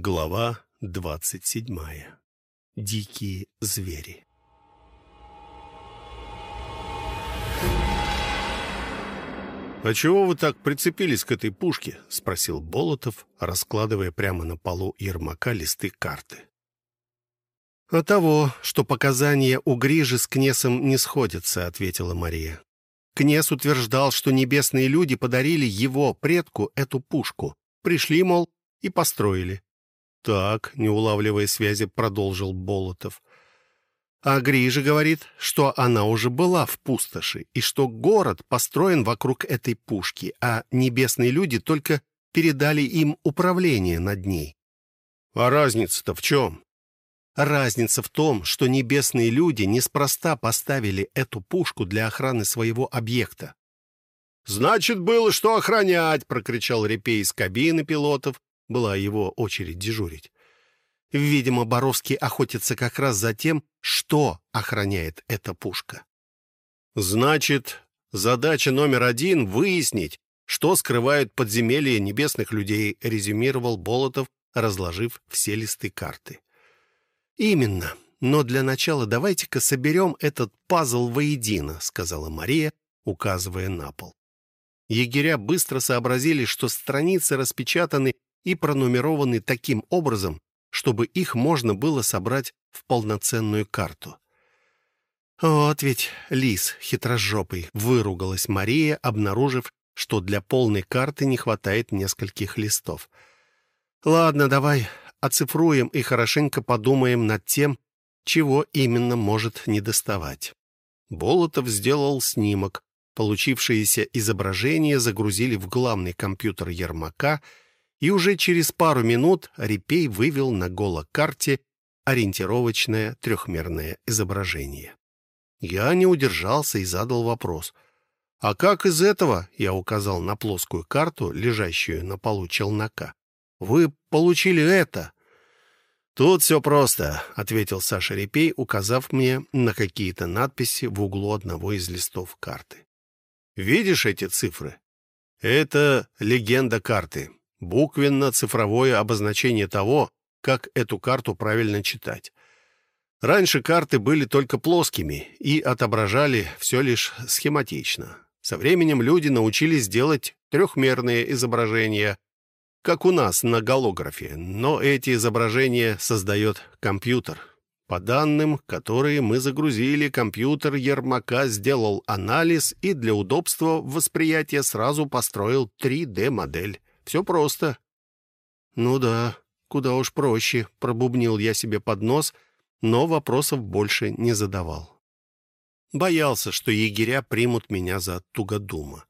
Глава двадцать седьмая. Дикие звери. «А чего вы так прицепились к этой пушке?» — спросил Болотов, раскладывая прямо на полу Ермака листы карты. «А того, что показания у Грижи с Кнесом не сходятся», — ответила Мария. Кнес утверждал, что небесные люди подарили его предку эту пушку. Пришли, мол, и построили. «Так», — не улавливая связи, продолжил Болотов. А Грижа говорит, что она уже была в пустоши, и что город построен вокруг этой пушки, а небесные люди только передали им управление над ней. А разница-то в чем? Разница в том, что небесные люди неспроста поставили эту пушку для охраны своего объекта. «Значит, было что охранять!» — прокричал Репей из кабины пилотов. Была его очередь дежурить. Видимо, Боровский охотится как раз за тем, что охраняет эта пушка. Значит, задача номер один — выяснить, что скрывают подземелья небесных людей, резюмировал Болотов, разложив все листы карты. Именно. Но для начала давайте-ка соберем этот пазл воедино, сказала Мария, указывая на пол. Егеря быстро сообразили, что страницы распечатаны и пронумерованы таким образом, чтобы их можно было собрать в полноценную карту. «Вот ведь лис хитрожопый!» — выругалась Мария, обнаружив, что для полной карты не хватает нескольких листов. «Ладно, давай оцифруем и хорошенько подумаем над тем, чего именно может недоставать». Болотов сделал снимок. Получившиеся изображения загрузили в главный компьютер Ермака — и уже через пару минут Репей вывел на голокарте ориентировочное трехмерное изображение. Я не удержался и задал вопрос. «А как из этого?» — я указал на плоскую карту, лежащую на полу челнока. «Вы получили это?» «Тут все просто», — ответил Саша Репей, указав мне на какие-то надписи в углу одного из листов карты. «Видишь эти цифры? Это легенда карты буквенно-цифровое обозначение того, как эту карту правильно читать. Раньше карты были только плоскими и отображали все лишь схематично. Со временем люди научились делать трехмерные изображения, как у нас на голографе, но эти изображения создает компьютер. По данным, которые мы загрузили, компьютер Ермака сделал анализ и для удобства восприятия сразу построил 3D-модель. Все просто». «Ну да, куда уж проще», — пробубнил я себе под нос, но вопросов больше не задавал. Боялся, что егеря примут меня за тугодума.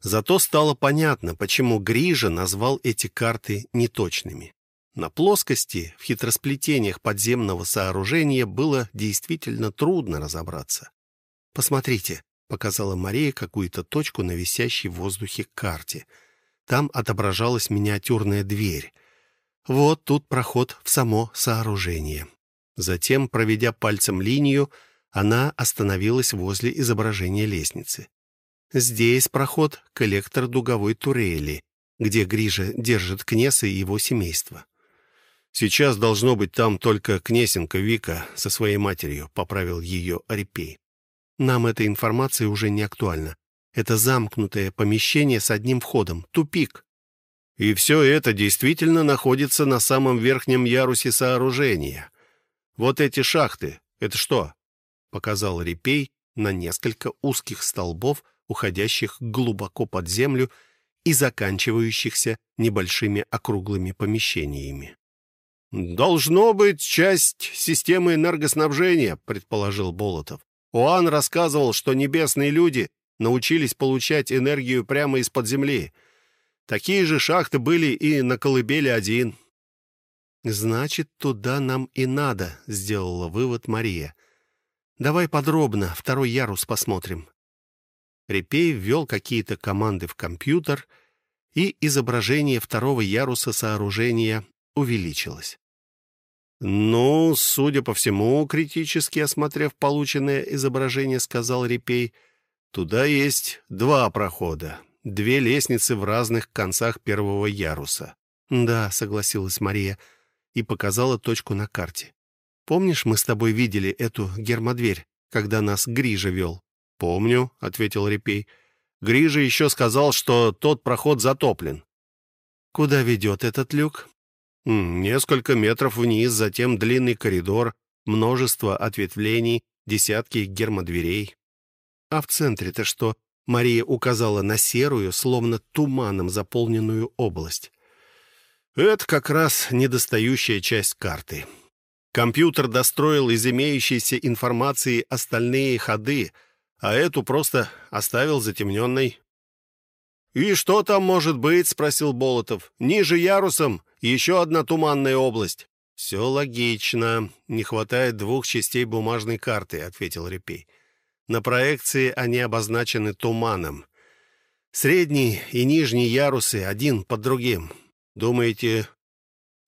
Зато стало понятно, почему Грижа назвал эти карты неточными. На плоскости, в хитросплетениях подземного сооружения было действительно трудно разобраться. «Посмотрите», — показала Мария какую-то точку на висящей в воздухе карте — там отображалась миниатюрная дверь. Вот тут проход в само сооружение. Затем, проведя пальцем линию, она остановилась возле изображения лестницы. Здесь проход — коллектор дуговой турели, где Грижа держит Кнеса и его семейство. «Сейчас должно быть там только Кнесенко Вика со своей матерью», — поправил ее Арипей. «Нам эта информация уже не актуальна. Это замкнутое помещение с одним входом, тупик. И все это действительно находится на самом верхнем ярусе сооружения. Вот эти шахты, это что? Показал Репей на несколько узких столбов, уходящих глубоко под землю и заканчивающихся небольшими округлыми помещениями. «Должно быть часть системы энергоснабжения», — предположил Болотов. Уан рассказывал, что небесные люди научились получать энергию прямо из-под земли. Такие же шахты были и на Колыбели-1. «Значит, туда нам и надо», — сделала вывод Мария. «Давай подробно, второй ярус посмотрим». Репей ввел какие-то команды в компьютер, и изображение второго яруса сооружения увеличилось. «Ну, судя по всему, критически осмотрев полученное изображение, сказал Репей — Туда есть два прохода, две лестницы в разных концах первого яруса. «Да», — согласилась Мария и показала точку на карте. «Помнишь, мы с тобой видели эту гермодверь, когда нас Грижа вел?» «Помню», — ответил Репей. «Грижа еще сказал, что тот проход затоплен». «Куда ведет этот люк?» «Несколько метров вниз, затем длинный коридор, множество ответвлений, десятки гермодверей». «А в центре-то что?» Мария указала на серую, словно туманом заполненную область. Это как раз недостающая часть карты. Компьютер достроил из имеющейся информации остальные ходы, а эту просто оставил затемненной. «И что там может быть?» — спросил Болотов. «Ниже ярусом еще одна туманная область». «Все логично. Не хватает двух частей бумажной карты», — ответил Репей. «На проекции они обозначены туманом. Средний и нижний ярусы один под другим. Думаете,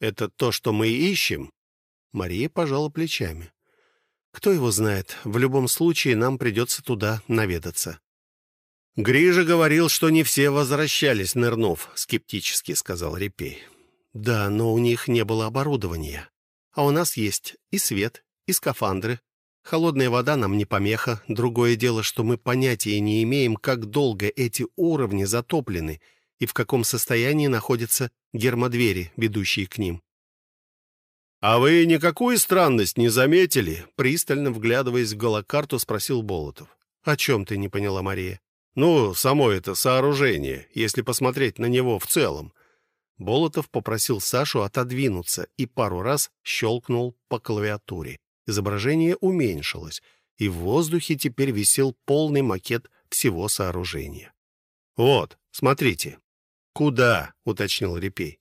это то, что мы ищем?» Мария пожала плечами. «Кто его знает? В любом случае нам придется туда наведаться». «Грижа говорил, что не все возвращались, нырнув», — скептически сказал Репей. «Да, но у них не было оборудования. А у нас есть и свет, и скафандры. Холодная вода нам не помеха. Другое дело, что мы понятия не имеем, как долго эти уровни затоплены и в каком состоянии находятся гермодвери, ведущие к ним. «А вы никакую странность не заметили?» Пристально вглядываясь в голокарту, спросил Болотов. «О чем ты не поняла, Мария?» «Ну, само это сооружение, если посмотреть на него в целом». Болотов попросил Сашу отодвинуться и пару раз щелкнул по клавиатуре. Изображение уменьшилось, и в воздухе теперь висел полный макет всего сооружения. «Вот, смотрите». «Куда?» — уточнил Репей.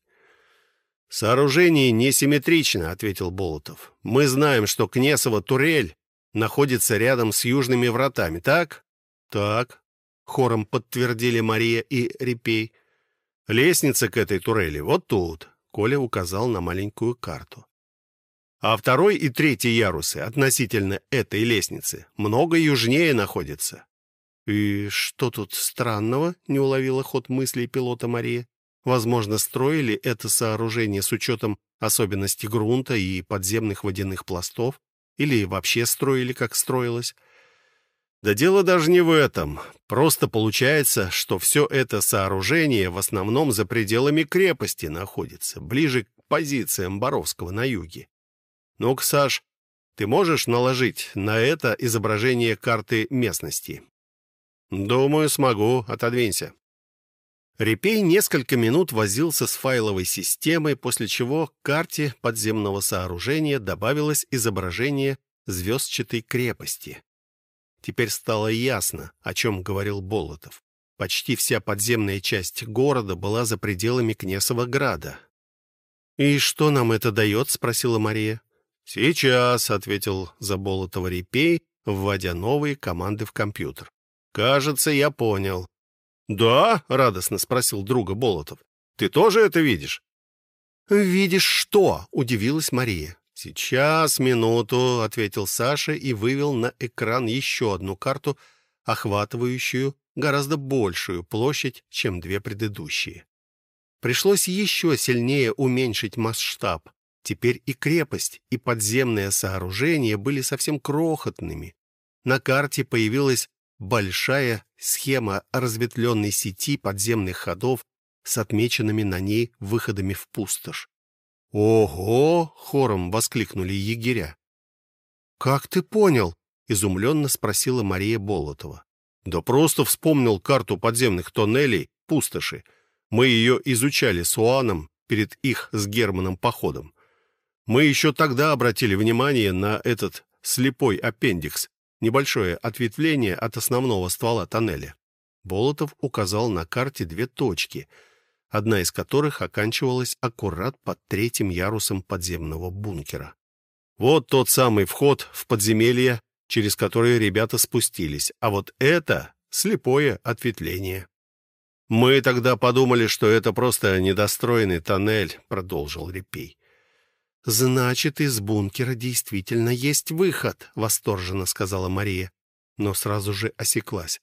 «Сооружение несимметрично», — ответил Болотов. «Мы знаем, что Кнесова турель находится рядом с южными вратами, так?» «Так», — хором подтвердили Мария и Репей. «Лестница к этой турели вот тут», — Коля указал на маленькую карту. «А второй и третий ярусы относительно этой лестницы много южнее находятся. «И что тут странного?» — не уловила ход мыслей пилота Мария. «Возможно, строили это сооружение с учетом особенностей грунта и подземных водяных пластов? Или вообще строили, как строилось?» Да дело даже не в этом. Просто получается, что все это сооружение в основном за пределами крепости находится, ближе к позициям Боровского на юге. Ну-ка, Саш, ты можешь наложить на это изображение карты местности? «Думаю, смогу. Отодвинься». Репей несколько минут возился с файловой системой, после чего к карте подземного сооружения добавилось изображение звездчатой крепости. Теперь стало ясно, о чем говорил Болотов. Почти вся подземная часть города была за пределами Кнесова града. «И что нам это дает?» — спросила Мария. «Сейчас», — ответил Заболотова Репей, вводя новые команды в компьютер. «Кажется, я понял». «Да?» — радостно спросил друга Болотов. «Ты тоже это видишь?» «Видишь что?» — удивилась Мария. «Сейчас, минуту», — ответил Саша и вывел на экран еще одну карту, охватывающую гораздо большую площадь, чем две предыдущие. Пришлось еще сильнее уменьшить масштаб. Теперь и крепость, и подземное сооружение были совсем крохотными. На карте появилась большая схема разветвленной сети подземных ходов с отмеченными на ней выходами в пустошь. «Ого!» — хором воскликнули егеря. «Как ты понял?» — изумленно спросила Мария Болотова. «Да просто вспомнил карту подземных тоннелей пустоши. Мы ее изучали с Уаном перед их с Германом походом. Мы еще тогда обратили внимание на этот слепой аппендикс, небольшое ответвление от основного ствола тоннеля. Болотов указал на карте две точки, одна из которых оканчивалась аккурат под третьим ярусом подземного бункера. Вот тот самый вход в подземелье, через который ребята спустились, а вот это слепое ответвление. «Мы тогда подумали, что это просто недостроенный тоннель», — продолжил Репей. «Значит, из бункера действительно есть выход», — восторженно сказала Мария, но сразу же осеклась.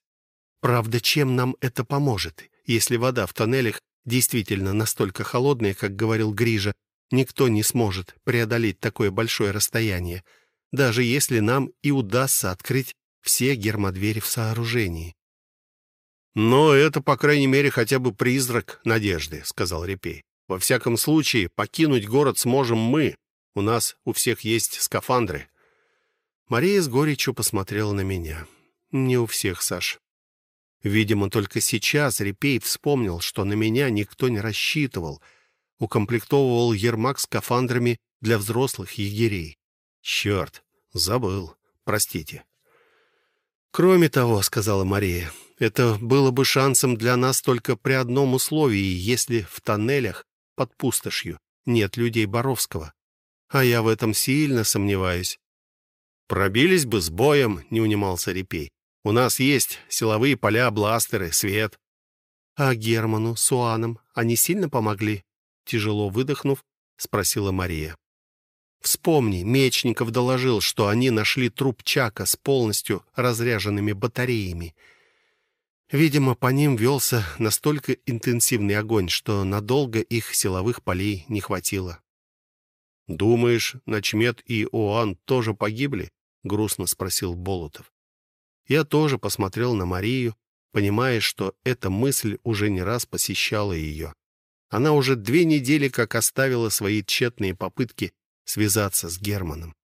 «Правда, чем нам это поможет, если вода в тоннелях действительно настолько холодные, как говорил Грижа, никто не сможет преодолеть такое большое расстояние, даже если нам и удастся открыть все гермодвери в сооружении. «Но это, по крайней мере, хотя бы призрак надежды», — сказал Репей. «Во всяком случае, покинуть город сможем мы. У нас у всех есть скафандры». Мария с горечью посмотрела на меня. «Не у всех, Саш. Видимо, только сейчас Репей вспомнил, что на меня никто не рассчитывал. Укомплектовывал Ермак скафандрами для взрослых егерей. Черт, забыл. Простите. «Кроме того, — сказала Мария, — это было бы шансом для нас только при одном условии, если в тоннелях под пустошью нет людей Боровского. А я в этом сильно сомневаюсь». «Пробились бы с боем», — не унимался Репей. У нас есть силовые поля, бластеры, свет». «А Герману с Уаном они сильно помогли?» Тяжело выдохнув, спросила Мария. «Вспомни, Мечников доложил, что они нашли труп Чака с полностью разряженными батареями. Видимо, по ним велся настолько интенсивный огонь, что надолго их силовых полей не хватило». «Думаешь, Начмет и Оан тоже погибли?» — грустно спросил Болотов. Я тоже посмотрел на Марию, понимая, что эта мысль уже не раз посещала ее. Она уже две недели как оставила свои тщетные попытки связаться с Германом.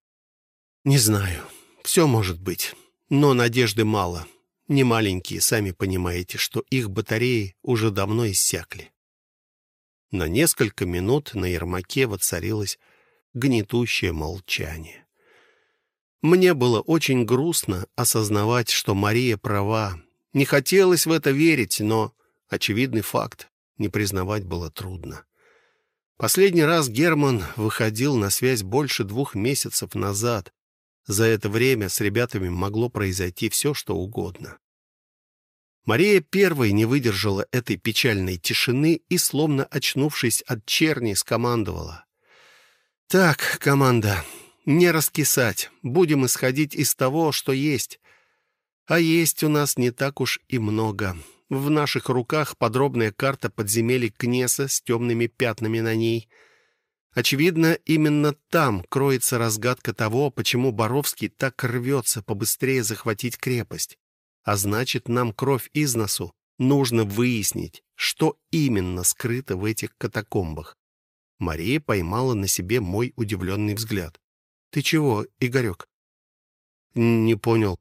«Не знаю. Все может быть. Но надежды мало. Не маленькие, сами понимаете, что их батареи уже давно иссякли». На несколько минут на Ермаке воцарилось гнетущее молчание. Мне было очень грустно осознавать, что Мария права. Не хотелось в это верить, но очевидный факт не признавать было трудно. Последний раз Герман выходил на связь больше двух месяцев назад. За это время с ребятами могло произойти все, что угодно. Мария первой не выдержала этой печальной тишины и, словно очнувшись от черни, скомандовала. «Так, команда, не раскисать, будем исходить из того, что есть. А есть у нас не так уж и много. В наших руках подробная карта подземелий Кнеса с темными пятнами на ней. Очевидно, именно там кроется разгадка того, почему Боровский так рвется побыстрее захватить крепость. А значит, нам кровь из носу нужно выяснить, что именно скрыто в этих катакомбах. Мария поймала на себе мой удивленный взгляд. «Ты чего, Игорек?» «Не понял.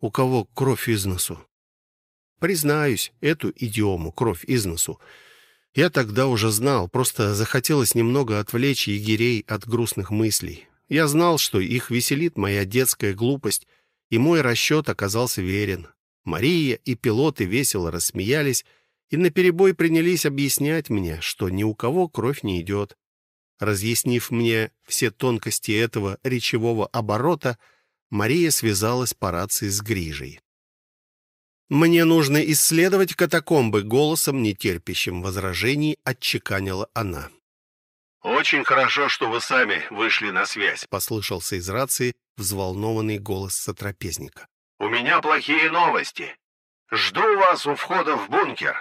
У кого кровь из носу?» «Признаюсь, эту идиому «кровь из носу» я тогда уже знал, просто захотелось немного отвлечь егерей от грустных мыслей. Я знал, что их веселит моя детская глупость, и мой расчет оказался верен. Мария и пилоты весело рассмеялись и наперебой принялись объяснять мне, что ни у кого кровь не идет. Разъяснив мне все тонкости этого речевого оборота, Мария связалась по рации с Грижей. «Мне нужно исследовать катакомбы», — голосом, нетерпящим возражений, отчеканила она. «Очень хорошо, что вы сами вышли на связь», — послышался из рации взволнованный голос сотрапезника. «У меня плохие новости. Жду вас у входа в бункер».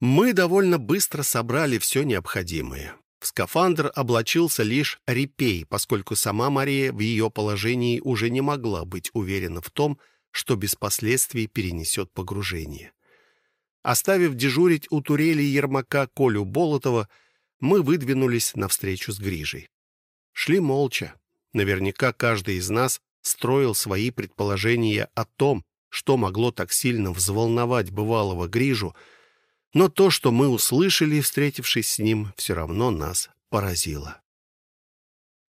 Мы довольно быстро собрали все необходимое. В скафандр облачился лишь репей, поскольку сама Мария в ее положении уже не могла быть уверена в том, что без последствий перенесет погружение. Оставив дежурить у турели Ермака Колю Болотова, мы выдвинулись навстречу с Грижей. Шли молча. Наверняка каждый из нас строил свои предположения о том, что могло так сильно взволновать бывалого Грижу, но то, что мы услышали, встретившись с ним, все равно нас поразило.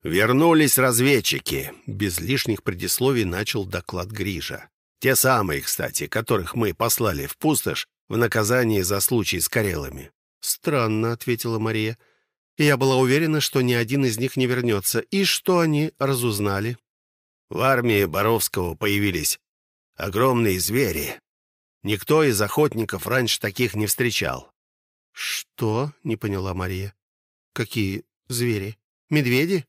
«Вернулись разведчики», — без лишних предисловий начал доклад Гриша. «Те самые, кстати, которых мы послали в пустошь в наказание за случай с Карелами». «Странно», — ответила Мария. «Я была уверена, что ни один из них не вернется. И что они разузнали?» В армии Боровского появились огромные звери, Никто из охотников раньше таких не встречал. «Что?» — не поняла Мария. «Какие звери? Медведи?»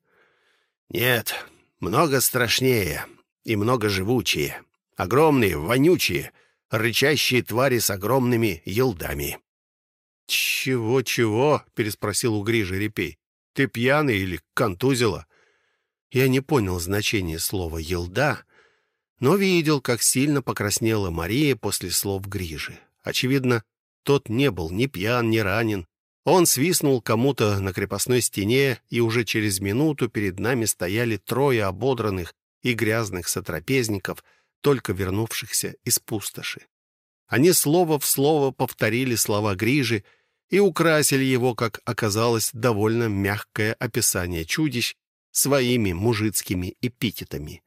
«Нет, много страшнее и много живучие. Огромные, вонючие, рычащие твари с огромными елдами». «Чего-чего?» — переспросил у Грижи Репей. «Ты пьяный или контузила?» Я не понял значения слова «елда», но видел, как сильно покраснела Мария после слов Грижи. Очевидно, тот не был ни пьян, ни ранен. Он свистнул кому-то на крепостной стене, и уже через минуту перед нами стояли трое ободранных и грязных сотрапезников, только вернувшихся из пустоши. Они слово в слово повторили слова Грижи и украсили его, как оказалось, довольно мягкое описание чудищ своими мужицкими эпитетами.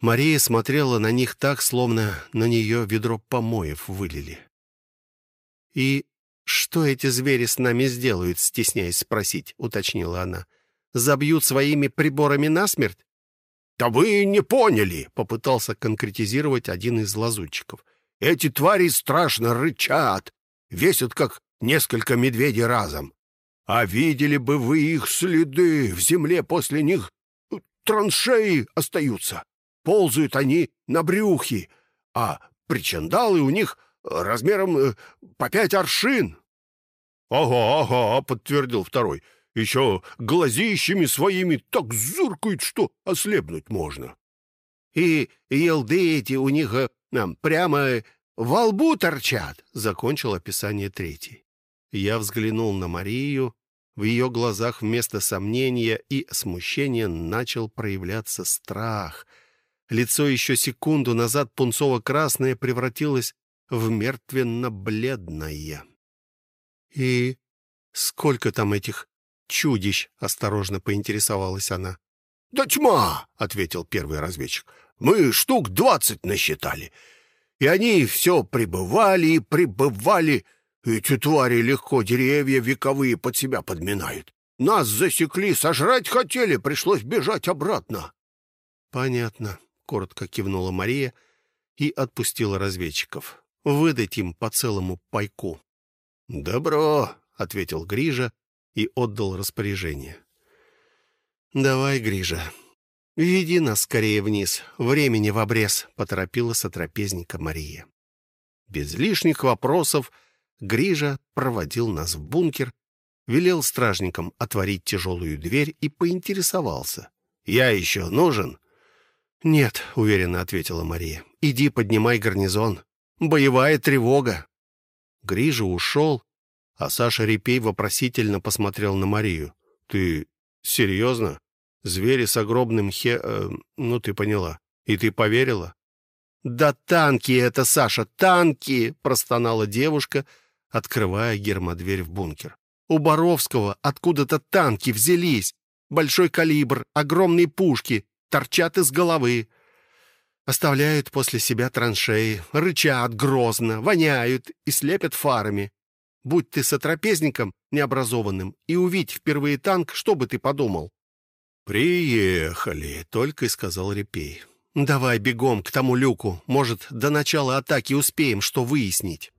Мария смотрела на них так, словно на нее ведро помоев вылили. «И что эти звери с нами сделают?» — стесняясь спросить, — уточнила она. «Забьют своими приборами насмерть?» «Да вы не поняли!» — попытался конкретизировать один из лазутчиков. «Эти твари страшно рычат, весят как несколько медведей разом. А видели бы вы их следы, в земле после них траншеи остаются. Ползают они на брюхе, а причандалы у них размером э, по пять аршин». «Ага, ага», — подтвердил второй. «Еще глазищами своими так зуркают, что ослепнуть можно». «И елды эти у них э, прямо во лбу торчат», — закончил описание третий. Я взглянул на Марию. В ее глазах вместо сомнения и смущения начал проявляться страх. Лицо еще секунду назад пунцово-красное превратилось в мертвенно-бледное. «И сколько там этих чудищ?» — осторожно поинтересовалась она. «Да тьма!» — ответил первый разведчик. «Мы штук двадцать насчитали. И они все прибывали и прибывали. Эти твари легко деревья вековые под себя подминают. Нас засекли, сожрать хотели, пришлось бежать обратно». «Понятно», — коротко кивнула Мария и отпустила разведчиков. «Выдать им по целому пайку». «Добро», — ответил Грижа и отдал распоряжение. «Давай, Грижа, веди нас скорее вниз. Времени в обрез», — поторопила сотрапезника Мария. Без лишних вопросов Грижа проводил нас в бункер, велел стражникам отворить тяжелую дверь и поинтересовался. «Я еще нужен?» «Нет», — уверенно ответила Мария. «Иди поднимай гарнизон. Боевая тревога». Грижа ушел, а Саша Репей вопросительно посмотрел на Марию. «Ты серьезно? Звери с огромным хе... Э, ну, ты поняла. И ты поверила?» «Да танки это, Саша, танки!» — простонала девушка, открывая гермодверь в бункер. «У Боровского откуда-то танки взялись. Большой калибр, огромные пушки, торчат из головы. Оставляют после себя траншеи, рычат грозно, воняют и слепят фарами. Будь ты сотрапезником необразованным и увидь впервые танк, что бы ты подумал? «Приехали», — только и сказал Репей. «Давай бегом к тому люку. Может, до начала атаки успеем что выяснить».